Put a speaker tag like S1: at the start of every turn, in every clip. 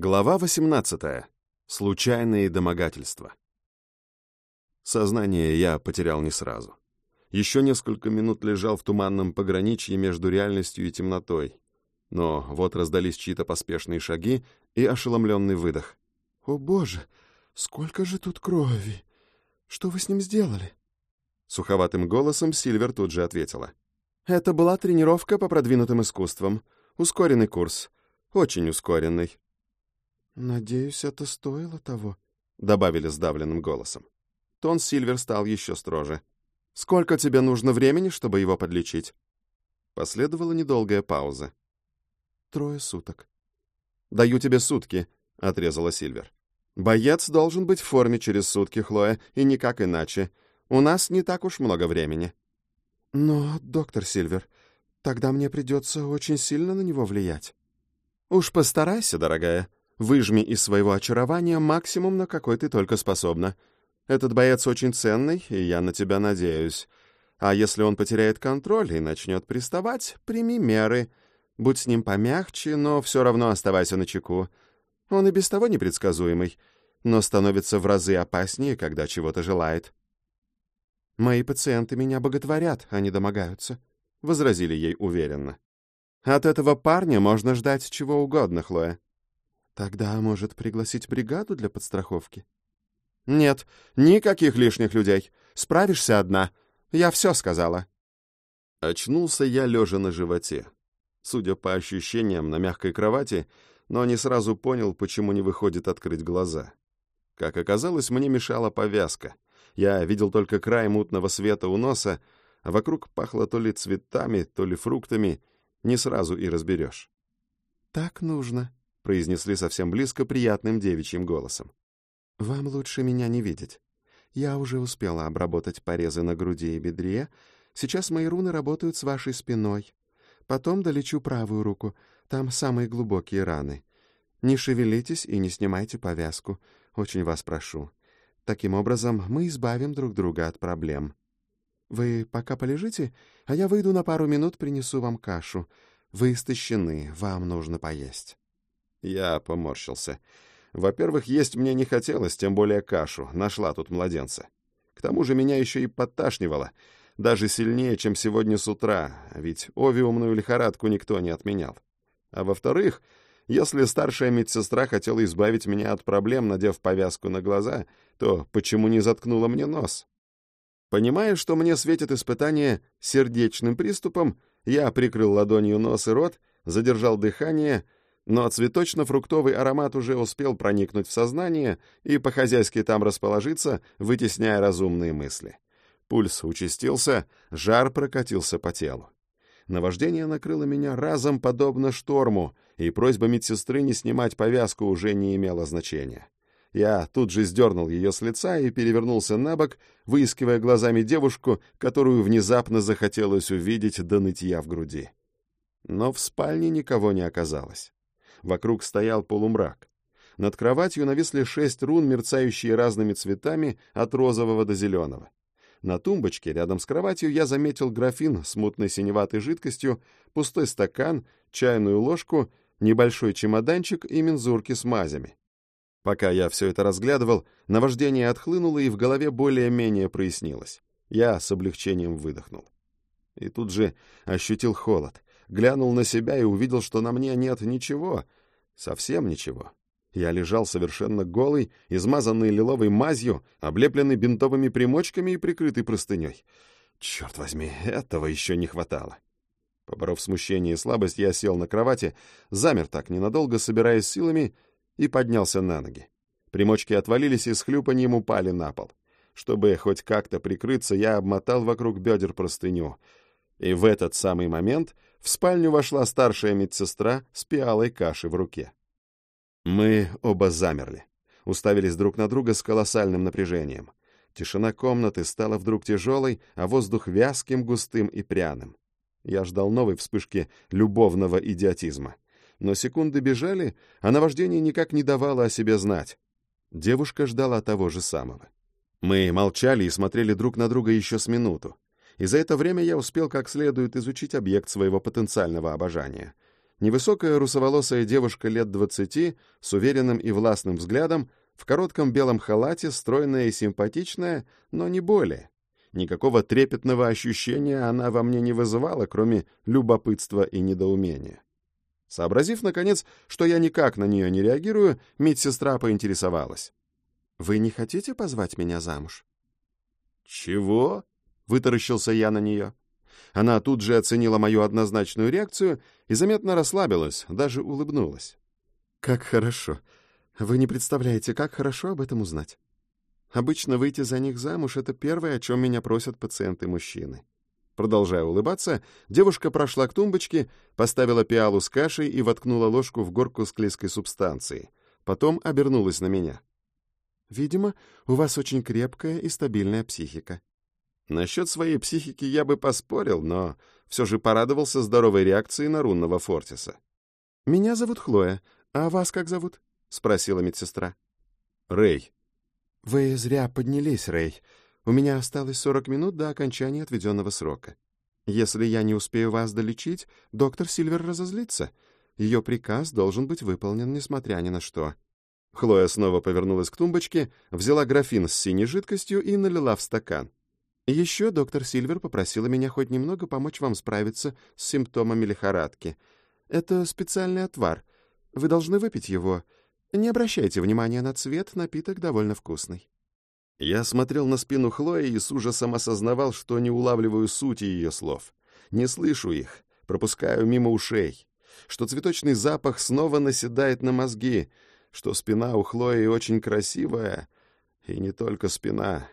S1: Глава 18. Случайные домогательства. Сознание я потерял не сразу. Еще несколько минут лежал в туманном пограничье между реальностью и темнотой. Но вот раздались чьи-то поспешные шаги и ошеломленный выдох.
S2: «О боже, сколько же тут крови! Что вы с ним сделали?»
S1: Суховатым голосом Сильвер тут же ответила.
S3: «Это была тренировка по продвинутым искусствам. Ускоренный курс. Очень ускоренный».
S2: «Надеюсь, это стоило того», —
S1: добавили сдавленным голосом. Тон Сильвер стал еще строже.
S3: «Сколько тебе нужно времени, чтобы его подлечить?»
S1: Последовала недолгая пауза.
S2: «Трое суток».
S3: «Даю тебе сутки», — отрезала Сильвер. «Боец должен быть в форме через сутки, Хлоя, и никак иначе. У нас не так уж много времени».
S2: «Но, доктор Сильвер, тогда мне придется очень сильно на него влиять».
S3: «Уж постарайся, дорогая», Выжми из своего очарования максимум, на какой ты только способна. Этот боец очень ценный, и я на тебя надеюсь. А если он потеряет контроль и начнет приставать, прими меры. Будь с ним помягче, но все равно оставайся на чеку. Он и без того непредсказуемый, но становится в разы опаснее, когда чего-то желает. «Мои пациенты меня боготворят, не домогаются», — возразили ей уверенно. «От этого парня можно ждать чего угодно, Хлоя.
S2: Тогда, может, пригласить бригаду для подстраховки?
S3: Нет, никаких лишних людей. Справишься одна. Я все сказала.
S1: Очнулся я лежа на животе. Судя по ощущениям, на мягкой кровати, но не сразу понял, почему не выходит открыть глаза. Как оказалось, мне мешала повязка. Я видел только край мутного света у носа, а вокруг пахло то ли цветами, то ли фруктами, не сразу и разберешь.
S2: «Так нужно»,
S3: произнесли совсем близко приятным девичьим голосом.
S2: «Вам лучше меня не видеть. Я уже успела обработать порезы на груди и бедре. Сейчас мои руны работают с вашей спиной. Потом долечу правую руку. Там самые глубокие раны. Не шевелитесь и не снимайте повязку. Очень вас прошу. Таким образом, мы избавим друг друга от проблем. Вы пока полежите, а я выйду на пару минут, принесу вам кашу. Вы истощены, вам нужно поесть».
S1: Я поморщился. Во-первых, есть мне не хотелось, тем более кашу, нашла тут младенца. К тому же меня еще и подташнивало, даже сильнее, чем сегодня с утра, ведь овиумную лихорадку никто не отменял. А во-вторых, если старшая медсестра хотела избавить меня от проблем, надев повязку на глаза, то почему не заткнула мне нос? Понимая, что мне светит испытание сердечным приступом, я прикрыл ладонью нос и рот, задержал дыхание — но цветочно-фруктовый аромат уже успел проникнуть в сознание и по-хозяйски там расположиться, вытесняя разумные мысли. Пульс участился, жар прокатился по телу. Наваждение накрыло меня разом подобно шторму, и просьба медсестры не снимать повязку уже не имела значения. Я тут же сдернул ее с лица и перевернулся на бок, выискивая глазами девушку, которую внезапно захотелось увидеть до нытья в груди. Но в спальне никого не оказалось. Вокруг стоял полумрак. Над кроватью нависли шесть рун, мерцающие разными цветами от розового до зеленого. На тумбочке рядом с кроватью я заметил графин с мутной синеватой жидкостью, пустой стакан, чайную ложку, небольшой чемоданчик и мензурки с мазями. Пока я все это разглядывал, наваждение отхлынуло и в голове более-менее прояснилось. Я с облегчением выдохнул. И тут же ощутил холод глянул на себя и увидел, что на мне нет ничего, совсем ничего. Я лежал совершенно голый, измазанный лиловой мазью, облепленный бинтовыми примочками и прикрытый простыней. Черт возьми, этого еще не хватало. Поборов смущение и слабость, я сел на кровати, замер так ненадолго, собираясь силами, и поднялся на ноги. Примочки отвалились и с хлюпаньем упали на пол. Чтобы хоть как-то прикрыться, я обмотал вокруг бедер простыню. И в этот самый момент в спальню вошла старшая медсестра с пиалой каши в руке. Мы оба замерли, уставились друг на друга с колоссальным напряжением. Тишина комнаты стала вдруг тяжелой, а воздух вязким, густым и пряным. Я ждал новой вспышки любовного идиотизма. Но секунды бежали, а наваждение никак не давало о себе знать. Девушка ждала того же самого. Мы молчали и смотрели друг на друга еще с минуту и за это время я успел как следует изучить объект своего потенциального обожания.
S3: Невысокая русоволосая девушка лет двадцати с уверенным и властным взглядом, в коротком белом халате, стройная и симпатичная, но не более. Никакого трепетного ощущения она во мне не вызывала, кроме любопытства и недоумения. Сообразив, наконец, что я никак на нее не реагирую, медсестра поинтересовалась. «Вы не хотите позвать меня замуж?»
S1: «Чего?» — вытаращился я на нее.
S3: Она тут же оценила мою однозначную реакцию и заметно расслабилась, даже улыбнулась. «Как хорошо. Вы не представляете, как хорошо об этом узнать. Обычно выйти за них замуж — это первое, о чем меня просят пациенты-мужчины». Продолжая улыбаться, девушка прошла к тумбочке, поставила пиалу с кашей и воткнула ложку в горку склизкой субстанции. Потом обернулась на меня. «Видимо, у вас очень крепкая и стабильная психика.
S1: Насчет своей психики я бы поспорил, но все же порадовался здоровой реакции на рунного Фортиса.
S3: «Меня зовут Хлоя, а вас как зовут?» — спросила медсестра.
S1: «Рэй».
S3: «Вы зря поднялись, Рэй. У меня осталось 40 минут до окончания отведенного срока. Если я не успею вас долечить, доктор Сильвер разозлится. Ее приказ должен быть выполнен, несмотря ни на что».
S1: Хлоя снова повернулась к тумбочке, взяла графин с синей жидкостью и налила в стакан.
S3: Еще доктор Сильвер попросила меня хоть немного помочь вам справиться с симптомами лихорадки. Это специальный отвар. Вы должны выпить его. Не обращайте внимания на цвет, напиток довольно вкусный».
S1: Я смотрел на спину Хлои и с ужасом осознавал, что не улавливаю сути ее слов. Не слышу их, пропускаю мимо ушей. Что цветочный запах снова наседает на мозги, что спина у Хлои очень красивая, и не только спина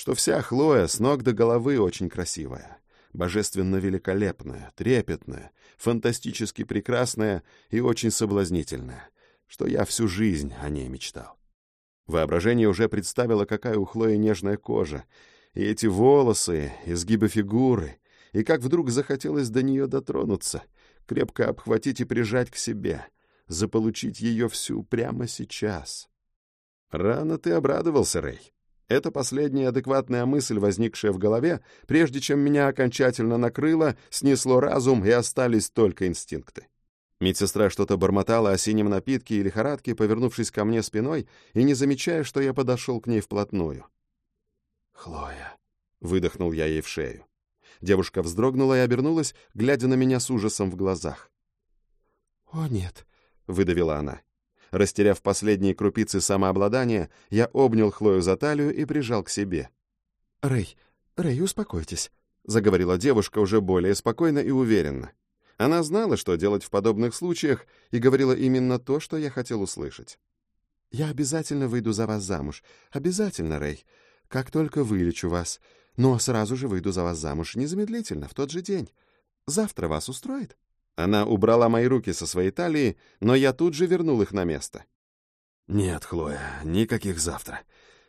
S1: что вся Хлоя с ног до головы очень красивая, божественно великолепная, трепетная, фантастически прекрасная и очень соблазнительная, что я всю жизнь о ней мечтал. Воображение уже представило, какая у Хлои нежная кожа, и эти волосы, изгибы фигуры, и как вдруг захотелось до нее дотронуться, крепко обхватить и прижать к себе, заполучить ее всю прямо сейчас. Рано ты обрадовался, Рэй. Это последняя адекватная мысль, возникшая в голове, прежде чем меня окончательно накрыло, снесло разум и остались только инстинкты. Медсестра что-то бормотала о синем напитке и лихорадке, повернувшись ко мне спиной и не замечая, что я подошел к ней вплотную. «Хлоя», — выдохнул я ей в шею. Девушка вздрогнула и обернулась, глядя на меня с ужасом в глазах.
S3: «О, нет», —
S1: выдавила она. Растеряв последние крупицы самообладания, я обнял Хлою за талию и прижал к себе.
S3: «Рэй, Рэй, успокойтесь», —
S1: заговорила девушка уже более спокойно и уверенно. Она знала, что делать в подобных случаях, и говорила именно то, что я хотел услышать.
S3: «Я обязательно выйду за вас замуж. Обязательно, Рэй. Как только вылечу вас. Но сразу же выйду за вас замуж, незамедлительно, в тот же день. Завтра вас устроит?»
S1: Она убрала мои руки со своей талии, но я тут же вернул их на место.
S4: «Нет, Хлоя, никаких завтра.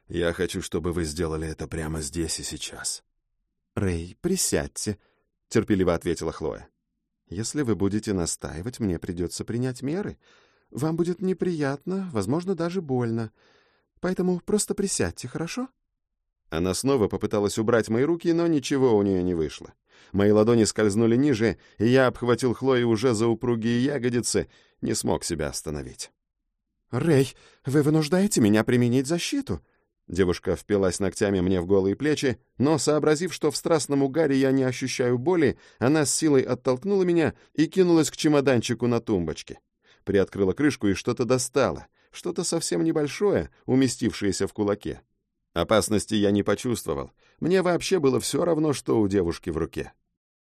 S4: Я хочу, чтобы вы сделали это прямо здесь и сейчас».
S3: «Рэй, присядьте», — терпеливо ответила Хлоя. «Если вы будете настаивать, мне придется принять меры. Вам будет неприятно, возможно, даже больно. Поэтому просто присядьте, хорошо?»
S1: Она снова попыталась убрать мои руки, но ничего у нее не вышло. Мои ладони скользнули ниже, и я обхватил Хлою уже за упругие ягодицы, не смог себя остановить.
S3: «Рэй, вы вынуждаете меня применить защиту?»
S1: Девушка впилась ногтями мне в голые плечи, но, сообразив, что в страстном угаре я не ощущаю боли, она с силой оттолкнула меня и кинулась к чемоданчику на тумбочке. Приоткрыла крышку и что-то достала, что-то совсем небольшое, уместившееся в кулаке. Опасности я не почувствовал. Мне вообще было все равно, что у девушки в руке.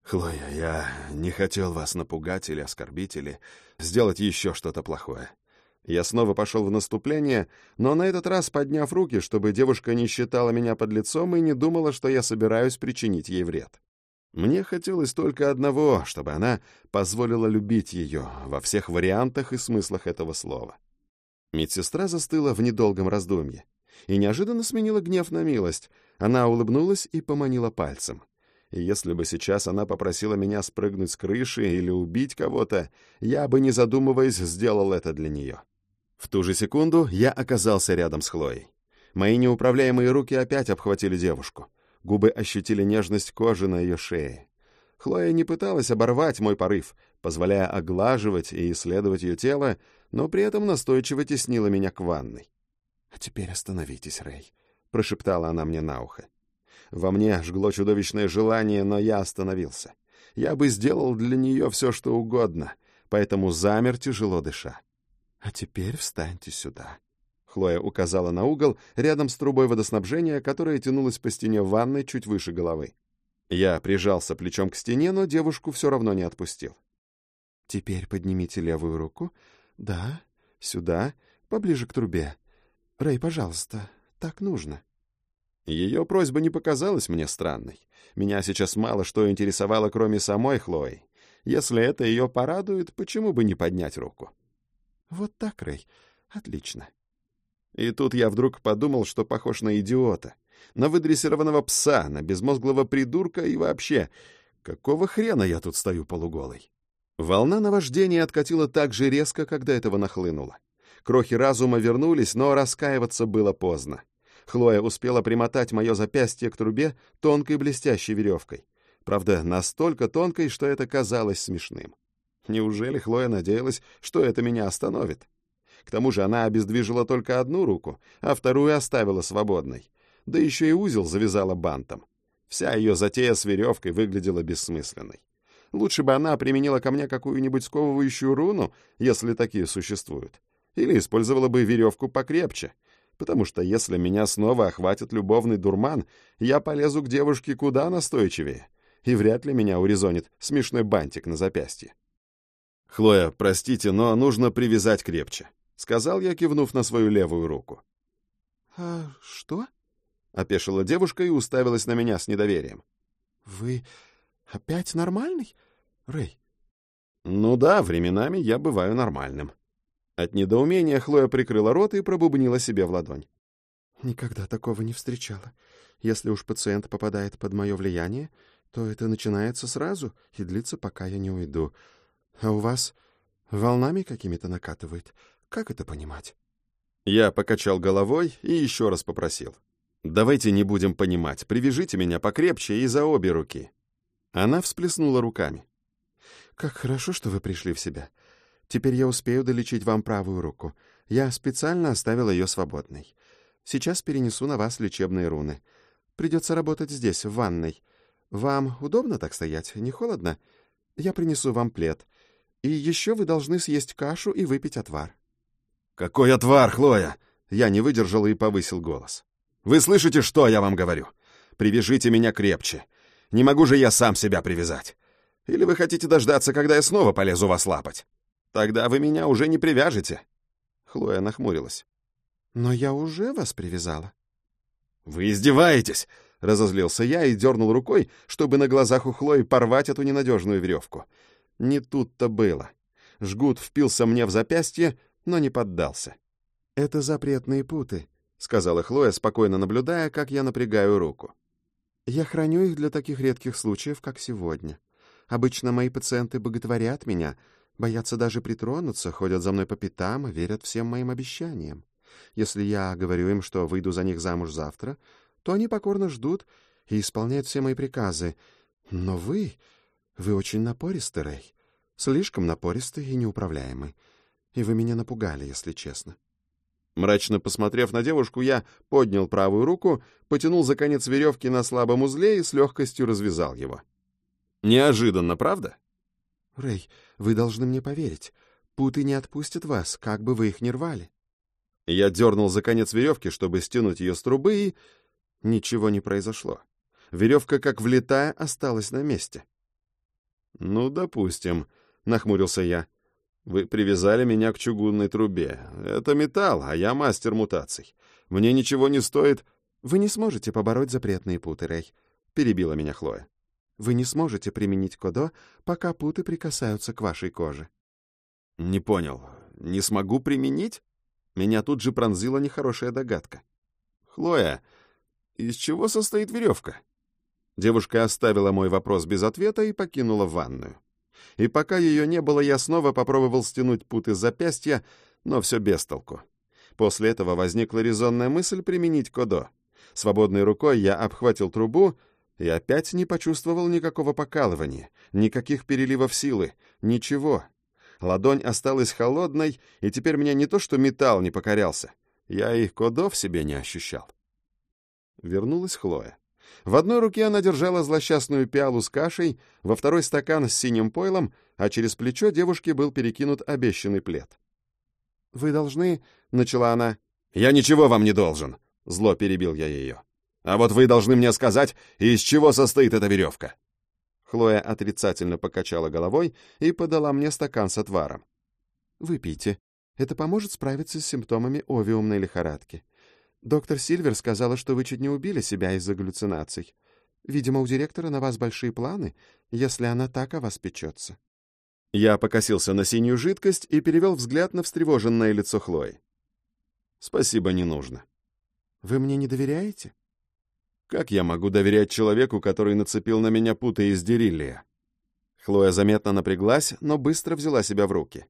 S4: «Хлоя, я не хотел вас напугать или оскорбить, или сделать еще что-то плохое».
S1: Я снова пошел в наступление, но на этот раз подняв руки, чтобы девушка не считала меня под лицом и не думала, что я собираюсь причинить ей вред. Мне хотелось только одного, чтобы она позволила любить ее во всех вариантах и смыслах этого слова. Медсестра застыла в недолгом раздумье и неожиданно сменила гнев на милость. Она улыбнулась и поманила пальцем. И если бы сейчас она попросила меня спрыгнуть с крыши или убить кого-то, я бы, не задумываясь, сделал это для нее. В ту же секунду я оказался рядом с Хлоей. Мои неуправляемые руки опять обхватили девушку. Губы ощутили нежность кожи на ее шее. Хлоя не пыталась оборвать мой порыв, позволяя оглаживать и исследовать ее тело, но при этом настойчиво теснила меня к ванной.
S2: «А теперь остановитесь, Рэй», —
S1: прошептала она мне на ухо. Во мне жгло чудовищное желание, но я остановился. Я бы сделал для нее все, что угодно, поэтому замер, тяжело дыша.
S2: «А теперь встаньте сюда».
S1: Хлоя указала на угол рядом с трубой водоснабжения, которая тянулась по стене ванной чуть выше головы. Я прижался плечом к стене, но девушку все равно не отпустил.
S2: «Теперь поднимите левую руку. Да, сюда, поближе к трубе. Рэй, пожалуйста, так нужно».
S1: Ее просьба не показалась мне странной. Меня сейчас мало что интересовало, кроме самой Хлои. Если это ее порадует, почему бы не поднять руку?
S2: «Вот так, Рэй. Отлично».
S1: И тут я вдруг подумал, что похож на идиота на выдрессированного пса, на безмозглого придурка и вообще, какого хрена я тут стою полуголый? Волна наваждения откатила так же резко, когда этого нахлынуло. Крохи разума вернулись, но раскаиваться было поздно. Хлоя успела примотать мое запястье к трубе тонкой блестящей веревкой. Правда, настолько тонкой, что это казалось смешным. Неужели Хлоя надеялась, что это меня остановит? К тому же она обездвижила только одну руку, а вторую оставила свободной да еще и узел завязала бантом. Вся ее затея с веревкой выглядела бессмысленной. Лучше бы она применила ко мне какую-нибудь сковывающую руну, если такие существуют. Или использовала бы веревку покрепче, потому что если меня снова охватит любовный дурман, я полезу к девушке куда настойчивее, и вряд ли меня урезонит смешной бантик на запястье. «Хлоя, простите, но нужно привязать крепче», — сказал я, кивнув на свою левую руку.
S2: «А что?»
S1: — опешила девушка и уставилась на меня с недоверием.
S2: «Вы опять нормальный, Рэй?»
S1: «Ну да, временами я бываю нормальным». От недоумения Хлоя прикрыла рот и пробубнила себе в ладонь.
S2: «Никогда такого не встречала. Если уж пациент попадает под мое влияние, то это начинается сразу и длится, пока я не уйду. А у вас волнами какими-то накатывает. Как это понимать?»
S1: Я покачал головой и еще раз попросил. «Давайте не будем понимать. Привяжите меня покрепче и за обе руки». Она всплеснула руками.
S2: «Как хорошо, что вы пришли в себя. Теперь я успею долечить вам правую руку. Я специально оставил ее свободной. Сейчас перенесу на вас лечебные руны. Придется работать здесь, в ванной. Вам удобно так стоять? Не холодно? Я принесу вам плед. И еще вы должны съесть кашу и выпить отвар».
S1: «Какой отвар, Хлоя?» Я не выдержал и повысил голос. Вы слышите, что я вам говорю? Привяжите меня крепче. Не могу же я сам себя привязать. Или вы хотите дождаться, когда я снова полезу вас лапать? Тогда вы меня уже не привяжете. Хлоя нахмурилась.
S2: Но я уже вас привязала.
S1: Вы издеваетесь? Разозлился я и дернул рукой, чтобы на глазах у Хлои порвать эту ненадежную веревку. Не тут-то было. Жгут впился мне в запястье, но не поддался.
S2: «Это запретные путы», —
S1: сказала Хлоя, спокойно наблюдая, как я напрягаю руку.
S2: «Я храню их для таких редких случаев, как сегодня. Обычно мои пациенты боготворят меня, боятся даже притронуться, ходят за мной по пятам и верят всем моим обещаниям. Если я говорю им, что выйду за них замуж завтра, то они покорно ждут и исполняют все мои приказы. Но вы... вы очень напористый, Рэй. Слишком напористый и неуправляемый. И вы меня напугали, если честно.
S1: Мрачно посмотрев на девушку, я поднял правую руку, потянул за конец веревки на слабом узле и с легкостью развязал его. Неожиданно, правда?
S2: Рэй, вы должны мне поверить. Путы не отпустят вас, как бы вы их ни рвали.
S1: Я дернул за конец веревки, чтобы стянуть ее с трубы, и... Ничего не произошло. Веревка, как влетая, осталась на месте. «Ну, допустим», — нахмурился я. Вы привязали меня к чугунной трубе. Это металл, а я мастер мутаций. Мне ничего не стоит...
S2: Вы не сможете побороть запретные путы, Рэй, — перебила меня Хлоя. Вы не сможете применить кодо, пока путы прикасаются к вашей коже.
S1: Не понял. Не смогу применить? Меня тут же пронзила нехорошая догадка. Хлоя, из чего состоит веревка? Девушка оставила мой вопрос без ответа и покинула ванную и пока ее не было, я снова попробовал стянуть путы запястья, но все без толку. После этого возникла резонная мысль применить кодо. Свободной рукой я обхватил трубу И опять не почувствовал никакого покалывания, никаких переливов силы, ничего. Ладонь осталась холодной, и теперь мне не то что металл не покорялся, я и кодов себе не ощущал. Вернулась Хлоя. В одной руке она держала злосчастную пиалу с кашей, во второй стакан с синим пойлом, а через плечо девушки был перекинут обещанный плед. «Вы должны...» — начала она. «Я ничего вам не должен!» — зло перебил я ее. «А вот вы должны мне сказать, из чего состоит эта веревка!» Хлоя отрицательно покачала головой и подала мне стакан с отваром. «Выпейте. Это поможет справиться с симптомами овиумной лихорадки. Доктор Сильвер сказала, что вы чуть не убили себя из-за галлюцинаций. Видимо, у директора на вас большие планы, если она так о вас печется». Я покосился на синюю жидкость и перевел взгляд на встревоженное лицо Хлои. «Спасибо, не нужно». «Вы мне не доверяете?» «Как я могу доверять человеку, который нацепил на меня путы из дериллия?» Хлоя заметно напряглась, но быстро взяла себя в руки.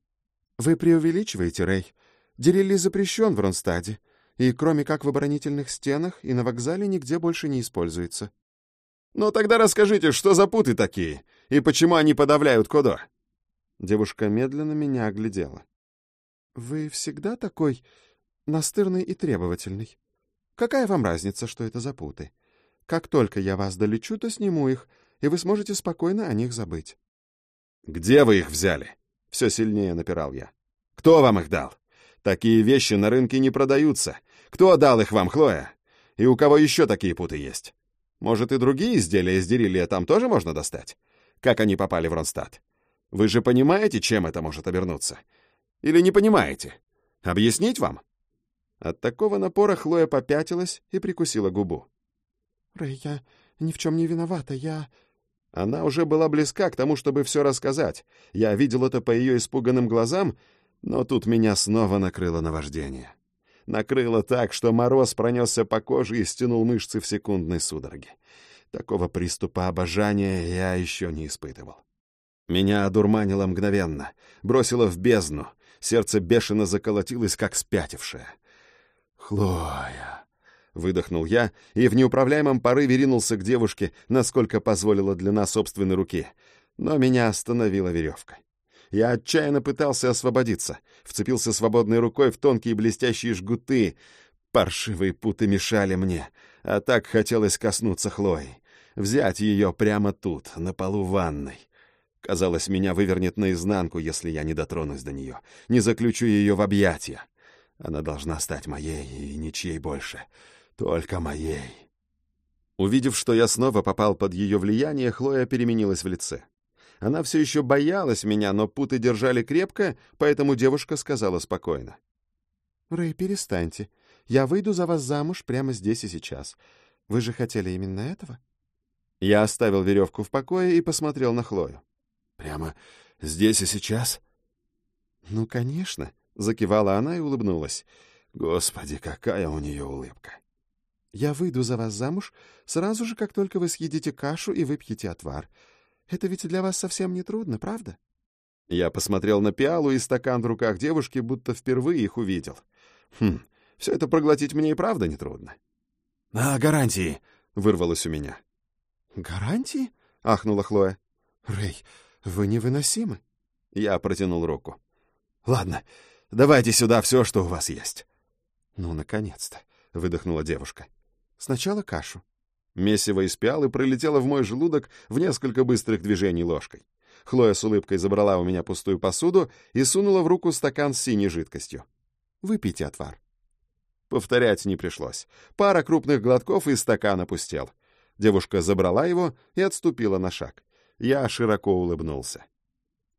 S1: «Вы преувеличиваете, Рэй. Дериллий запрещен в Ронстаде, и кроме как в оборонительных стенах и на вокзале нигде больше не используется». «Ну тогда расскажите, что за путы такие, и почему они подавляют Кодо?» Девушка медленно меня оглядела. «Вы всегда такой настырный и требовательный. Какая вам разница, что это за путы? Как только я вас долечу, то сниму их, и вы сможете спокойно о них забыть». «Где вы их взяли?» — все сильнее напирал я. «Кто вам их дал? Такие вещи на рынке не продаются. Кто дал их вам, Хлоя? И у кого еще такие путы есть? Может, и другие изделия из дерилия там тоже можно достать? Как они попали в Ронстадт? Вы же понимаете, чем это может обернуться? Или не понимаете? Объяснить вам?» От такого напора Хлоя попятилась и прикусила губу. «Рэй, я ни в чем не виновата, я...» Она уже была близка к тому, чтобы все рассказать. Я видел это по ее испуганным глазам, но тут меня снова накрыло наваждение. Накрыло так, что мороз пронесся по коже и стянул мышцы в секундной судороге. Такого приступа обожания я еще не испытывал. Меня одурманило мгновенно, бросило в бездну. Сердце бешено заколотилось, как спятившее. «Хлоя!» — выдохнул я и в неуправляемом порыве ринулся к девушке, насколько позволила длина собственной руки. Но меня остановила веревка. Я отчаянно пытался освободиться, вцепился свободной рукой в тонкие блестящие жгуты. Паршивые путы мешали мне, а так хотелось коснуться Хлои, взять ее прямо тут, на полу ванной. Казалось, меня вывернет наизнанку, если я не дотронусь до нее, не заключу ее в объятия. Она должна стать моей и ничьей больше, только моей. Увидев, что я снова попал под ее влияние, Хлоя переменилась в лице. Она все еще боялась меня, но путы держали крепко, поэтому девушка сказала спокойно. «Рэй, перестаньте. Я выйду за вас замуж прямо здесь и сейчас. Вы же хотели именно этого?» Я оставил веревку в покое и посмотрел на Хлою.
S4: Прямо здесь и сейчас?
S1: Ну, конечно, закивала она и улыбнулась.
S4: Господи, какая у нее улыбка.
S1: Я выйду за вас замуж сразу же, как только вы съедите кашу и выпьете отвар. Это ведь для вас совсем не трудно, правда? Я посмотрел на пиалу и стакан в руках девушки, будто впервые их увидел. Хм, все это проглотить мне и правда нетрудно.
S4: — А гарантии?
S1: — вырвалось у меня. — Гарантии? — ахнула Хлоя. — Рэй, вы невыносимы. Я протянул руку. Ладно, давайте сюда все, что у вас есть. Ну, наконец-то, выдохнула девушка. Сначала кашу. Месиво из пиалы пролетело в мой желудок в несколько быстрых движений ложкой. Хлоя с улыбкой забрала у меня пустую посуду и сунула в руку стакан с синей жидкостью. «Выпейте отвар». Повторять не пришлось. Пара крупных глотков, и стакан опустел. Девушка забрала его и отступила на шаг. Я широко улыбнулся.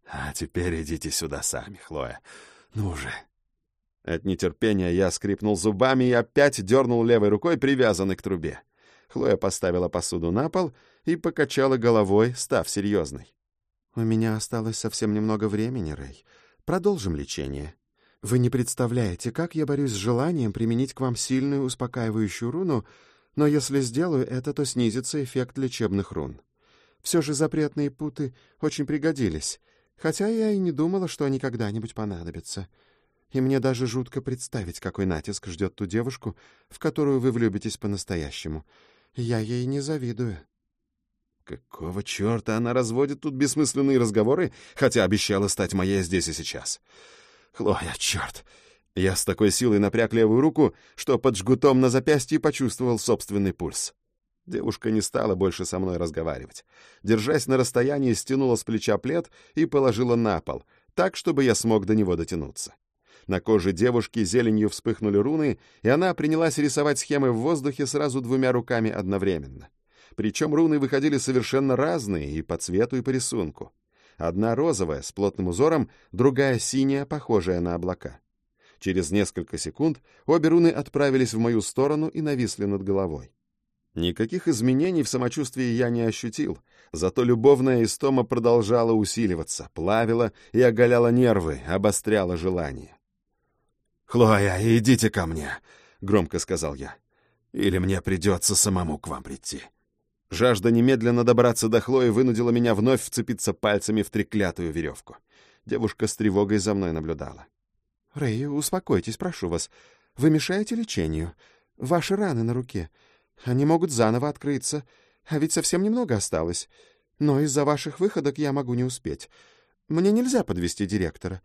S4: «А теперь идите сюда сами, Хлоя. Ну же!»
S1: От нетерпения я скрипнул зубами и опять дернул левой рукой, привязанной к трубе. Хлоя поставила посуду на пол и покачала головой, став серьезной. «У меня осталось совсем немного времени, Рэй. Продолжим лечение. Вы не представляете, как я борюсь с желанием применить к вам сильную успокаивающую руну, но если сделаю это, то снизится эффект лечебных рун. Все же запретные путы очень пригодились, хотя я и не думала, что они когда-нибудь понадобятся. И мне даже жутко представить, какой натиск ждет ту девушку, в которую вы влюбитесь по-настоящему. Я ей не завидую». Какого черта она разводит тут бессмысленные разговоры, хотя обещала стать моей здесь и сейчас? Хлоя, черт! Я с такой силой напряг левую руку, что под жгутом на запястье почувствовал собственный пульс. Девушка не стала больше со мной разговаривать. Держась на расстоянии, стянула с плеча плед и положила на пол, так, чтобы я смог до него дотянуться. На коже девушки зеленью вспыхнули руны, и она принялась рисовать схемы в воздухе сразу двумя руками одновременно. Причем руны выходили совершенно разные и по цвету, и по рисунку. Одна розовая, с плотным узором, другая синяя, похожая на облака. Через несколько секунд обе руны отправились в мою сторону и нависли над головой. Никаких изменений в самочувствии я не ощутил, зато любовная истома продолжала усиливаться, плавила и оголяла нервы, обостряла желание.
S4: «Хлоя, идите ко мне», — громко сказал я. «Или мне придется самому к вам прийти».
S1: Жажда немедленно добраться до Хлои вынудила меня вновь вцепиться пальцами в треклятую веревку. Девушка с тревогой за мной наблюдала.
S2: «Рэй, успокойтесь, прошу вас. Вы мешаете лечению. Ваши раны на руке. Они могут заново открыться. А ведь совсем немного осталось. Но из-за ваших выходок я могу не успеть. Мне нельзя подвести директора.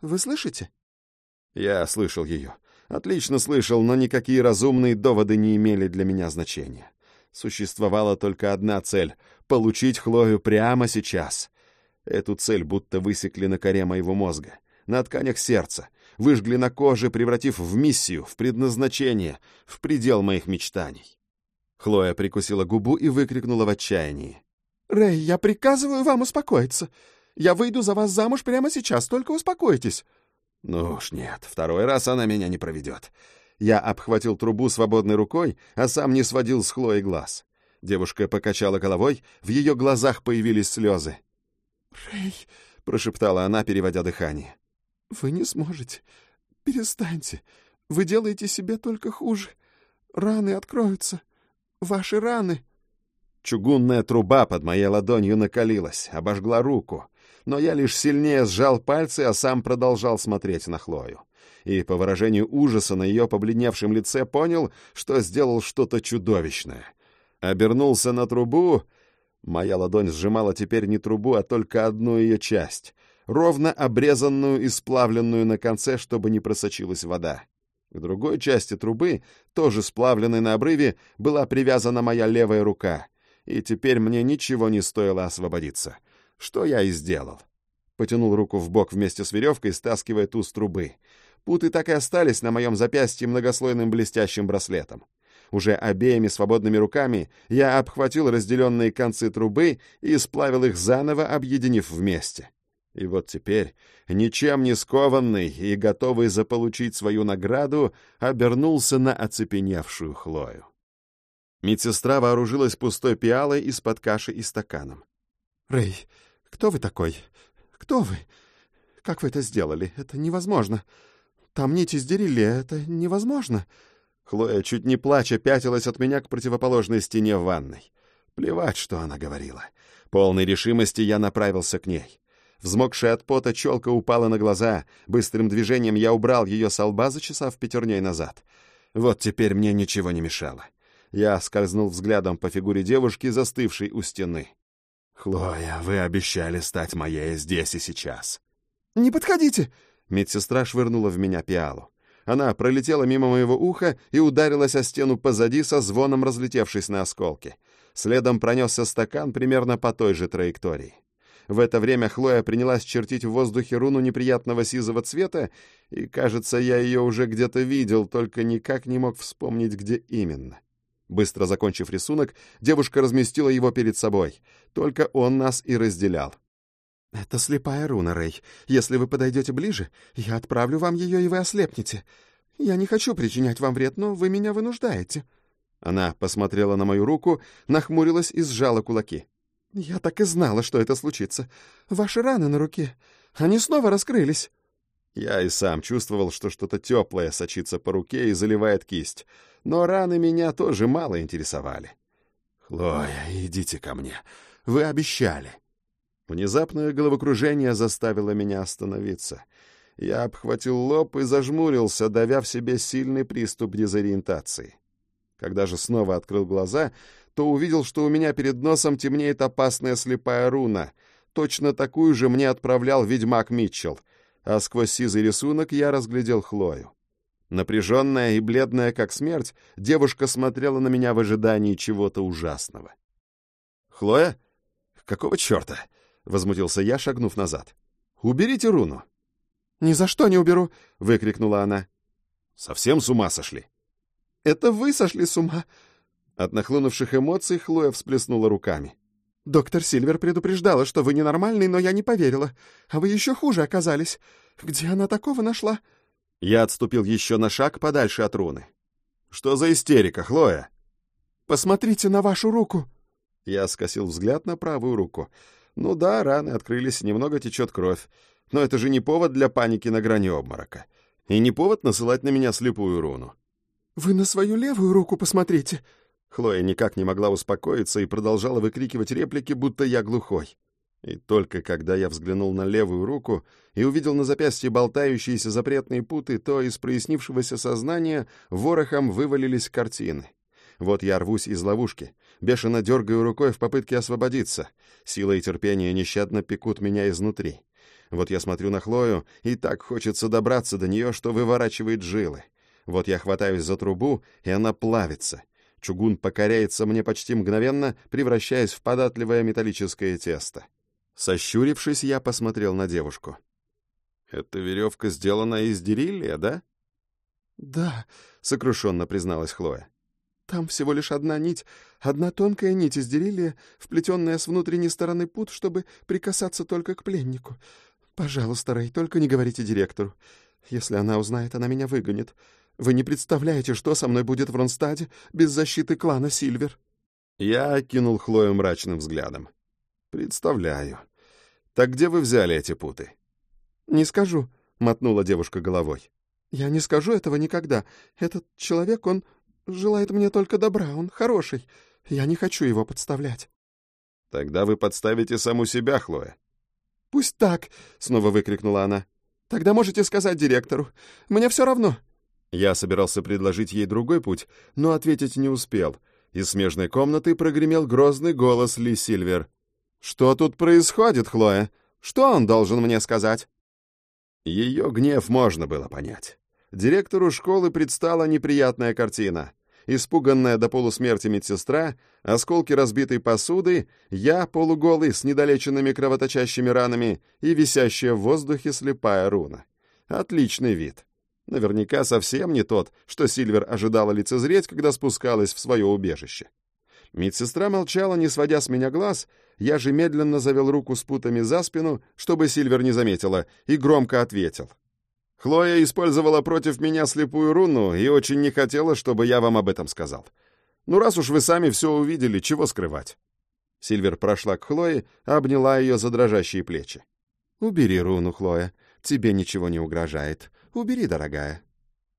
S2: Вы слышите?»
S1: Я слышал ее. Отлично слышал, но никакие разумные доводы не имели для меня значения. Существовала только одна цель — получить Хлою прямо сейчас. Эту цель будто высекли на коре моего мозга, на тканях сердца, выжгли на коже, превратив в миссию, в предназначение, в предел моих мечтаний. Хлоя прикусила губу и выкрикнула в отчаянии.
S2: «Рэй, я приказываю вам успокоиться. Я выйду за вас замуж прямо сейчас, только успокойтесь».
S1: Ну уж нет, второй раз она меня не проведет. Я обхватил трубу свободной рукой, а сам не сводил с Хлои глаз. Девушка покачала головой, в ее глазах появились слезы.
S2: «Рэй», —
S1: прошептала она, переводя дыхание.
S2: «Вы не сможете. Перестаньте. Вы делаете себе только хуже. Раны откроются. Ваши раны».
S1: Чугунная труба под моей ладонью накалилась, обожгла руку но я лишь сильнее сжал пальцы, а сам продолжал смотреть на Хлою. И по выражению ужаса на ее побледневшем лице понял, что сделал что-то чудовищное. Обернулся на трубу. Моя ладонь сжимала теперь не трубу, а только одну ее часть, ровно обрезанную и сплавленную на конце, чтобы не просочилась вода. К другой части трубы, тоже сплавленной на обрыве, была привязана моя левая рука, и теперь мне ничего не стоило освободиться — что я и сделал. Потянул руку в бок вместе с веревкой, стаскивая ту с трубы. Путы так и остались на моем запястье многослойным блестящим браслетом. Уже обеими свободными руками я обхватил разделенные концы трубы и сплавил их заново, объединив вместе. И вот теперь, ничем не скованный и готовый заполучить свою награду, обернулся на оцепеневшую Хлою. Медсестра вооружилась пустой пиалой из-под каши и стаканом.
S2: «Рэй, кто вы такой? Кто вы? Как вы это сделали? Это невозможно. Там нити сдерили, это невозможно.
S1: Хлоя, чуть не плача, пятилась от меня к противоположной стене ванной. Плевать, что она говорила. Полной решимости я направился к ней. Взмокшая от пота челка упала на глаза. Быстрым движением я убрал ее со лба, зачесав пятерней назад. Вот теперь мне ничего не мешало. Я скользнул взглядом по фигуре девушки, застывшей у стены. «Хлоя, вы обещали стать моей здесь и сейчас».
S2: «Не подходите!»
S1: Медсестра швырнула в меня пиалу. Она пролетела мимо моего уха и ударилась о стену позади со звоном, разлетевшись на осколки. Следом пронесся стакан примерно по той же траектории. В это время Хлоя принялась чертить в воздухе руну неприятного сизого цвета, и, кажется, я ее уже где-то видел, только никак не мог вспомнить, где именно. Быстро закончив рисунок, девушка разместила его перед собой. Только он нас и разделял.
S2: «Это слепая руна, Рэй. Если вы подойдете ближе, я отправлю вам ее, и вы ослепнете. Я не хочу причинять вам вред, но вы меня вынуждаете».
S1: Она посмотрела на мою руку, нахмурилась и сжала кулаки.
S2: «Я так и знала, что это случится. Ваши раны на руке, они снова раскрылись».
S1: Я и сам чувствовал, что что-то теплое сочится по руке и заливает кисть но раны меня тоже мало интересовали.
S4: «Хлоя, идите ко мне. Вы обещали».
S1: Внезапное головокружение заставило меня остановиться. Я обхватил лоб и зажмурился, давя в себе сильный приступ дезориентации. Когда же снова открыл глаза, то увидел, что у меня перед носом темнеет опасная слепая руна. Точно такую же мне отправлял ведьмак Митчелл, а сквозь сизый рисунок я разглядел Хлою. Напряженная и бледная, как смерть, девушка смотрела на меня в ожидании чего-то ужасного. «Хлоя? Какого черта?» — возмутился я, шагнув назад. «Уберите руну!»
S2: «Ни за что не уберу!» — выкрикнула она.
S1: «Совсем с ума сошли?»
S2: «Это вы сошли с ума!»
S1: От нахлынувших эмоций Хлоя всплеснула руками.
S2: «Доктор Сильвер предупреждала, что вы ненормальный, но я не поверила. А вы еще хуже оказались. Где она такого нашла?»
S1: Я отступил еще на шаг подальше от руны. «Что за истерика, Хлоя?»
S2: «Посмотрите на вашу руку!»
S1: Я скосил взгляд на правую руку. «Ну да, раны открылись, немного течет кровь. Но это же не повод для паники на грани обморока. И не повод насылать на меня слепую руну».
S2: «Вы на свою левую руку посмотрите!»
S1: Хлоя никак не могла успокоиться и продолжала выкрикивать реплики, будто я глухой. И только когда я взглянул на левую руку и увидел на запястье болтающиеся запретные путы, то из прояснившегося сознания ворохом вывалились картины. Вот я рвусь из ловушки, бешено дергаю рукой в попытке освободиться. Сила и терпение нещадно пекут меня изнутри. Вот я смотрю на Хлою, и так хочется добраться до нее, что выворачивает жилы. Вот я хватаюсь за трубу, и она плавится. Чугун покоряется мне почти мгновенно, превращаясь в податливое металлическое тесто. Сощурившись, я посмотрел на девушку. «Эта веревка сделана из дериллия, да?»
S2: «Да», —
S1: сокрушенно призналась Хлоя.
S2: «Там всего лишь одна нить, одна тонкая нить из дериллия, вплетенная с внутренней стороны пут, чтобы прикасаться только к пленнику. Пожалуйста, Рэй, только не говорите директору. Если она узнает, она меня выгонит. Вы не представляете, что со мной будет в Ронстаде без защиты клана Сильвер».
S1: Я окинул Хлою мрачным взглядом. «Представляю. Так где вы взяли эти путы?»
S2: «Не скажу», — мотнула
S1: девушка головой.
S2: «Я не скажу этого никогда. Этот человек, он желает мне только добра, он хороший. Я не хочу его подставлять».
S1: «Тогда вы подставите саму себя, Хлоя».
S2: «Пусть так», — снова выкрикнула она. «Тогда можете сказать директору. Мне все равно».
S1: Я собирался предложить ей другой путь, но ответить не успел. Из смежной комнаты прогремел грозный голос Ли Сильвер. «Что тут происходит, Хлоя? Что он должен мне сказать?» Ее гнев можно было понять. Директору школы предстала неприятная картина. Испуганная до полусмерти медсестра, осколки разбитой посуды, я, полуголый, с недолеченными кровоточащими ранами и висящая в воздухе слепая руна. Отличный вид. Наверняка совсем не тот, что Сильвер ожидала лицезреть, когда спускалась в свое убежище. Медсестра молчала, не сводя с меня глаз, я же медленно завел руку с путами за спину, чтобы Сильвер не заметила, и громко ответил. «Хлоя использовала против меня слепую руну и очень не хотела, чтобы я вам об этом сказал. Ну, раз уж вы сами все увидели, чего скрывать?» Сильвер прошла к Хлое, обняла ее за дрожащие плечи.
S2: «Убери руну, Хлоя. Тебе ничего не угрожает. Убери, дорогая».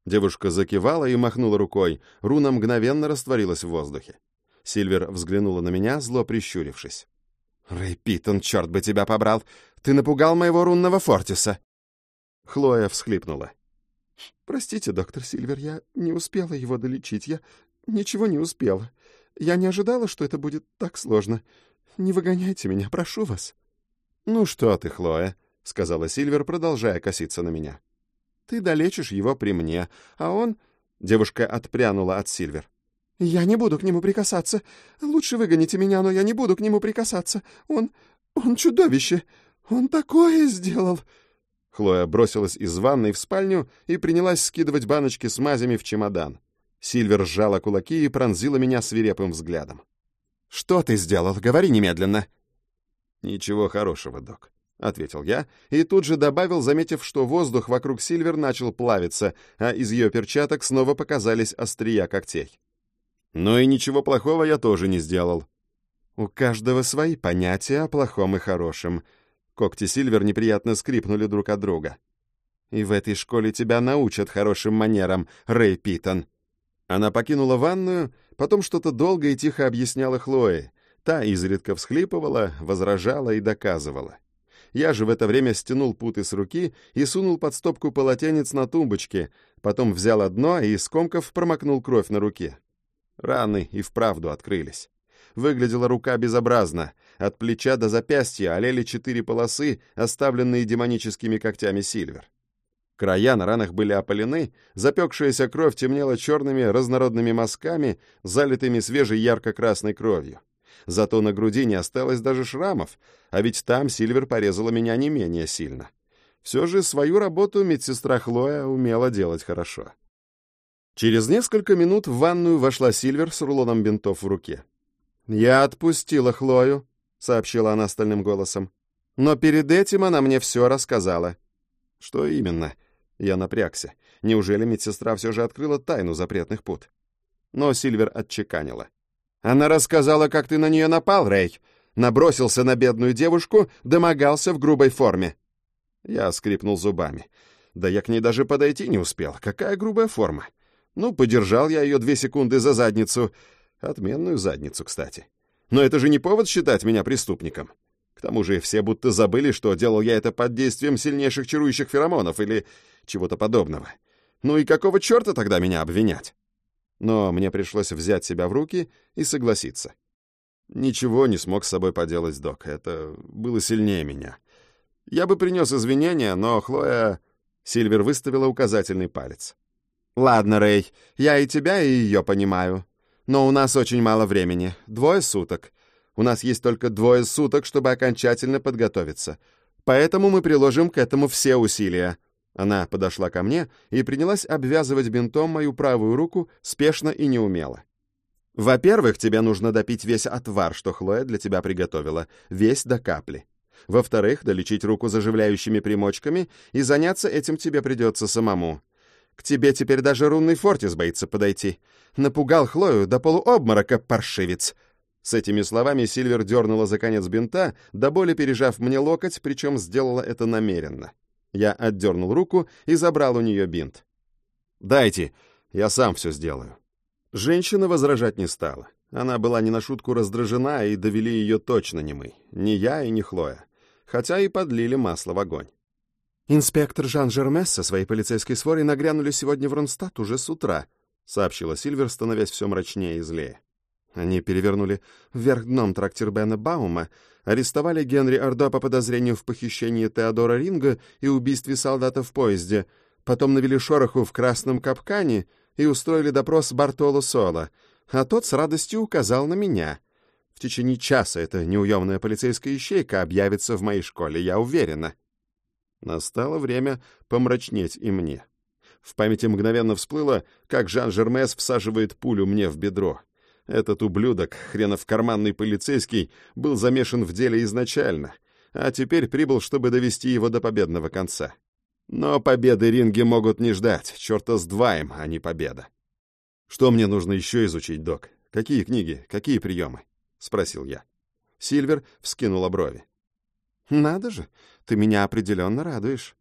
S1: Девушка закивала и махнула рукой. Руна мгновенно растворилась в воздухе. Сильвер взглянула на меня, зло прищурившись.
S2: «Рэй Питон, черт бы тебя побрал! Ты напугал моего рунного Фортиса!»
S1: Хлоя всхлипнула.
S2: «Простите, доктор Сильвер, я не успела его долечить. Я ничего не успела. Я не ожидала, что это будет так сложно. Не выгоняйте меня, прошу вас».
S1: «Ну что ты, Хлоя», — сказала Сильвер, продолжая коситься на меня. «Ты долечишь его при мне, а он...» Девушка отпрянула от Сильвер.
S2: «Я не буду к нему прикасаться. Лучше выгоните меня, но я не буду к нему прикасаться. Он... он чудовище. Он такое сделал!»
S1: Хлоя бросилась из ванной в спальню и принялась скидывать баночки с мазями в чемодан. Сильвер сжала кулаки и пронзила меня свирепым взглядом.
S2: «Что ты сделал? Говори немедленно!»
S1: «Ничего хорошего, док», — ответил я, и тут же добавил, заметив, что воздух вокруг Сильвер начал плавиться, а из ее перчаток снова показались острия когтей. Но и ничего плохого я тоже не сделал.
S2: У каждого свои понятия о плохом и хорошем. Когти Сильвер неприятно скрипнули друг от друга. И в этой школе тебя научат хорошим манерам, Рэй Питон.
S1: Она покинула ванную, потом что-то долго и тихо объясняла Хлое. Та изредка всхлипывала, возражала и доказывала. Я же в это время стянул путы с руки и сунул под стопку полотенец на тумбочке, потом взял одно и, скомков, промокнул кровь на руке. Раны и вправду открылись. Выглядела рука безобразно. От плеча до запястья олели четыре полосы, оставленные демоническими когтями Сильвер. Края на ранах были опалены, запекшаяся кровь темнела черными разнородными мазками, залитыми свежей ярко-красной кровью. Зато на груди не осталось даже шрамов, а ведь там Сильвер порезала меня не менее сильно. Все же свою работу медсестра Хлоя умела делать хорошо. Через несколько минут в ванную вошла Сильвер с рулоном бинтов в руке. «Я отпустила Хлою», — сообщила она стальным голосом. «Но перед этим она мне все рассказала». «Что именно?» Я напрягся. Неужели медсестра все же открыла тайну запретных пут? Но Сильвер отчеканила. «Она рассказала, как ты на нее напал, Рэй. Набросился на бедную девушку, домогался в грубой форме». Я скрипнул зубами. Да я к ней даже подойти не успел. Какая грубая форма. Ну, подержал я ее две секунды за задницу. Отменную задницу, кстати. Но это же не повод считать меня преступником. К тому же все будто забыли, что делал я это под действием сильнейших чарующих феромонов или чего-то подобного. Ну и какого черта тогда меня обвинять? Но мне пришлось взять себя в руки и согласиться. Ничего не смог с собой поделать док. Это было сильнее меня. Я бы принес извинения, но Хлоя... Сильвер выставила указательный палец. «Ладно, Рэй, я и тебя, и ее понимаю. Но у нас очень мало времени. Двое суток. У нас есть только двое суток, чтобы окончательно подготовиться. Поэтому мы приложим к этому все усилия». Она подошла ко мне и принялась обвязывать бинтом мою правую руку спешно и неумело. «Во-первых, тебе нужно допить весь отвар, что Хлоя для тебя приготовила, весь до капли. Во-вторых, долечить руку заживляющими примочками, и заняться этим тебе придется самому. К тебе теперь даже рунный фортис боится подойти. Напугал Хлою до полуобморока, паршивец!» С этими словами Сильвер дернула за конец бинта, до боли пережав мне локоть, причем сделала это намеренно. Я отдернул руку и забрал у нее бинт. «Дайте, я сам все сделаю». Женщина возражать не стала. Она была не на шутку раздражена, и довели ее точно не мы. Ни я и ни Хлоя. Хотя и подлили масло в огонь.
S2: «Инспектор Жан Жермес со своей полицейской сворой нагрянули сегодня в Ронстадт уже с утра», сообщила Сильвер, становясь все мрачнее и злее. Они перевернули вверх дном трактир Бена Баума, арестовали Генри Ордо по подозрению в похищении Теодора Ринга и убийстве солдата в поезде, потом навели шороху в красном капкане и устроили допрос Бартоло Соло, а тот с радостью указал на меня. В течение часа эта неуемная полицейская ищейка объявится в моей школе, я уверена. Настало время помрачнеть и мне. В памяти мгновенно всплыло, как Жан Жермес всаживает пулю мне в бедро. Этот ублюдок, хренов карманный полицейский, был замешан в деле изначально, а теперь прибыл, чтобы довести его до победного конца. Но победы ринги могут не ждать, черта с два им, а не победа. «Что мне нужно еще изучить, док? Какие книги, какие приемы?» — спросил я. Сильвер вскинула брови. «Надо же, ты меня определенно радуешь.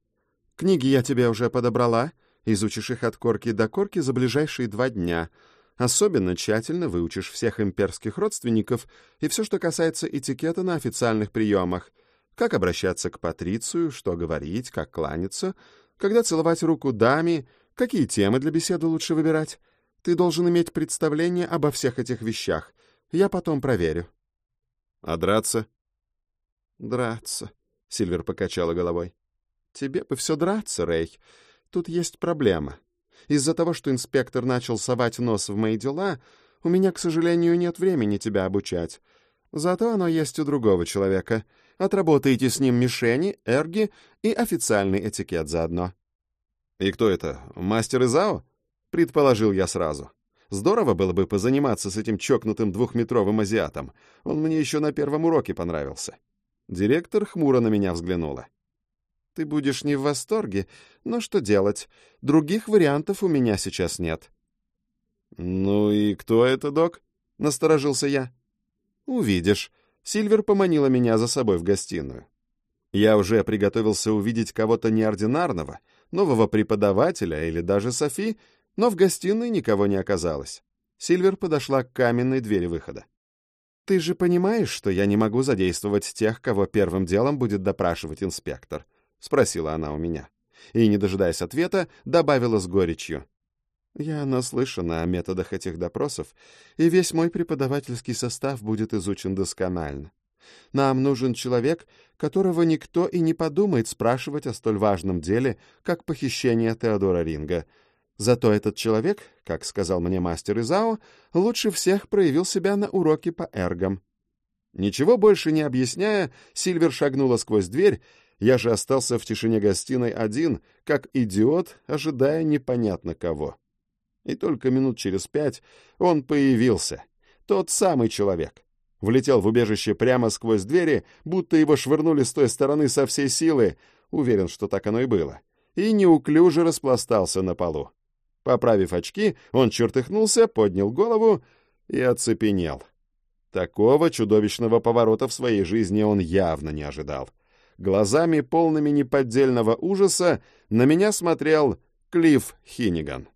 S2: Книги я тебе уже подобрала, изучишь их от корки до корки за ближайшие два дня — Особенно тщательно выучишь всех имперских родственников и все, что касается этикета на официальных приемах. Как обращаться к патрицию, что говорить, как кланяться, когда целовать руку даме, какие темы для беседы лучше выбирать. Ты должен иметь представление обо всех этих вещах. Я потом проверю.
S1: А драться?
S2: Драться, Сильвер покачала головой. Тебе бы все драться, Рэй. Тут есть проблема. Из-за того, что инспектор начал совать нос в мои дела, у меня, к сожалению, нет времени тебя обучать. Зато оно есть у другого человека. Отработаете с ним мишени, эрги и официальный этикет заодно».
S1: «И кто это? Мастер Изао?» — предположил я сразу. Здорово было бы позаниматься с этим чокнутым двухметровым азиатом. Он мне еще на первом уроке понравился. Директор хмуро на меня взглянула.
S2: Ты будешь не в восторге, но что делать? Других вариантов у меня сейчас нет.
S1: Ну и кто это, док? Насторожился я.
S2: Увидишь. Сильвер поманила меня за собой в гостиную.
S1: Я уже приготовился увидеть кого-то неординарного, нового преподавателя или даже Софи, но в гостиной никого не оказалось. Сильвер подошла к каменной двери выхода.
S2: «Ты же понимаешь, что я не могу задействовать тех, кого первым делом будет допрашивать инспектор. — спросила она у меня. И, не дожидаясь ответа, добавила с горечью. Я наслышана о методах этих допросов, и весь мой преподавательский состав будет изучен досконально. Нам нужен человек, которого никто и не подумает спрашивать о столь важном деле, как похищение Теодора Ринга. Зато этот человек, как сказал мне мастер Изао, лучше всех проявил себя на уроке по эргам. Ничего больше не объясняя, Сильвер шагнула сквозь дверь, я же остался в тишине гостиной один, как идиот, ожидая непонятно кого. И только минут через пять он появился. Тот самый человек. Влетел в убежище прямо сквозь двери, будто его швырнули с той стороны со всей силы, уверен, что так оно и было, и неуклюже распластался на полу. Поправив очки, он чертыхнулся, поднял голову и оцепенел. Такого чудовищного поворота в своей жизни он явно не ожидал. Глазами, полными неподдельного ужаса, на меня смотрел Клифф Хиниган.